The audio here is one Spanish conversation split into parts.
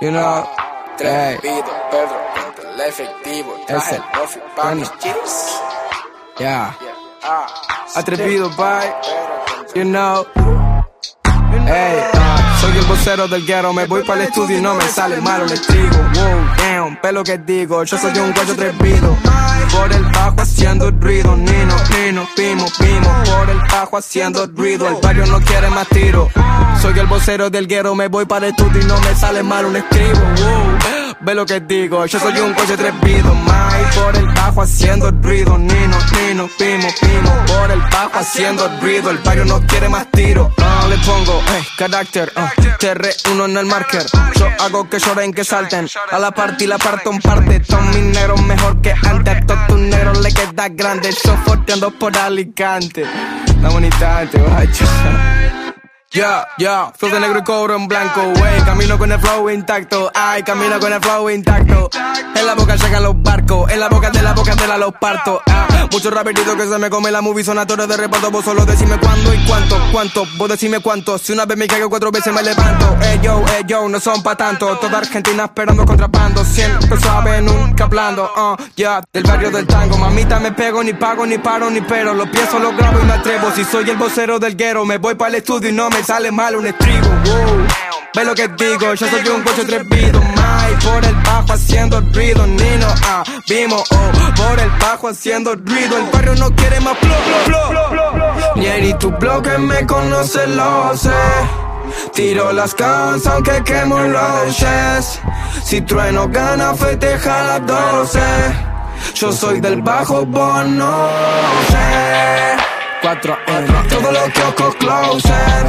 You know, hey, Trepido, Pedro, contra el efectivo. Traje el Murphy pa' mis Tony. chips. yeah. Ah, Atrevido, bye. Pedro contra You know. Hey, ah, soy el vocero del guero, me voy para el estudio y no me sale malo el trigo. Wow, damn, pelo que digo, yo soy un guacho atrevido. Por el bajo haciendo ruido, Nino, Nino, Pimo, Pimo. Por el bajo haciendo ruido, el barrio no quiere más tiro. Soy el vocero del guero, me voy para el estudio y no me sale mal un escribo. Wow, ve lo que digo, yo soy un coche atrevido. Mai, por el bajo haciendo ruido, Nino, Nino, Pimo, Pimo. Por el bajo haciendo ruido, el barrio no quiere más tiro. Ah, le pongo, eh, carácter, ah, TR1 en el marker. Yo hago que lloren, que salten. A la parte y la parto en parte. Son mis negros mejor que antes. A todos tus negros le queda grande. Yo forteando por Alicante. La bonita, te guacho. Ya, ya, flow de negro y cobro en blanco, wey, camino con el flow intacto, ay, camino con el flow intacto. En la boca llegan los barcos, en la boca de la boca de la los parto, ah. Muchos raperitos que se me come la movie son actores de reparto, vos solo decime cuándo y cuánto, cuánto, vos decime cuánto. Si una vez me caigo cuatro veces me levanto, ey yo, ey yo, no son pa' tanto. Toda Argentina esperando contrabando, siempre suave, nunca hablando, uh, ya, del barrio del tango. Mamita me pego, ni pago, ni paro, ni pero. Lo pienso, lo grabo y me atrevo. Si soy el vocero del guero, me voy para el estudio y no me sale mal un estribo, wow. Ve lo que digo, yo soy un coche atrevido, mai Por el bajo haciendo ruido, Nino, ah, vimos, oh Por el bajo haciendo ruido, el barrio no quiere más flow, flow, flow. Ni tu bloque me conoce, lo sé. Tiro las guns aunque quemo los chest Si trueno gana, festeja las 12 Yo soy del bajo, vos no sé 4 M, todo lo que ojo closer.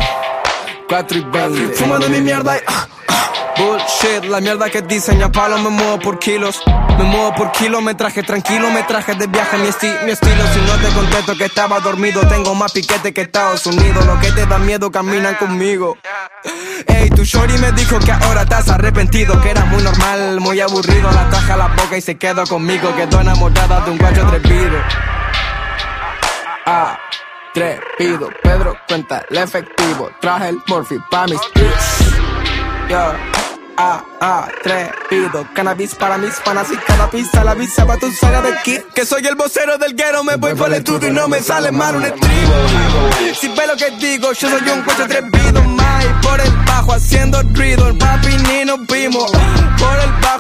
4 y 20 Fumo de mi mierda y ah, ah, Bullshit, la mierda que diseña palo me muevo por kilos. Me muevo por kilos, me traje tranquilo, me traje de viaje mi, esti- mi estilo. Si no te contesto que estaba dormido, tengo más piquete que Estados Unidos. Lo que te da miedo caminan conmigo. Ey, tu shorty me dijo que ahora estás arrepentido Que era muy normal, muy aburrido. La taja la boca y se quedó conmigo Quedó enamorada de un guacho atrevido Atrevido, Pedro cuenta el efectivo. Traje el Morphy pa' mis pies. Yo, ah, atrevido. Cannabis para mis panas y cada pista la visa pa' tu saga de kit. Que soy el vocero del guero, me voy por el estudio y no me sale mal un estribo. Si ve lo que digo, yo soy un coche atrevido. Mai, por el bajo haciendo ruido. El papi.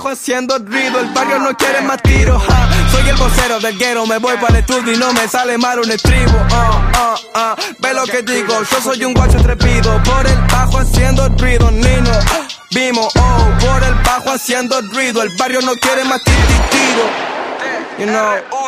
Haciendo ruido. El barrio no quiere más tiros. ja. Soy el vocero del guero, me voy para el estudio y no me sale mal un estribo. Ah, ah, ah. Ve lo que digo, yo soy un guacho atrevido. Por el bajo haciendo ruido, Nino. Vimos, oh, por el bajo haciendo ruido. El barrio no quiere más ti- ti- tiro. You know.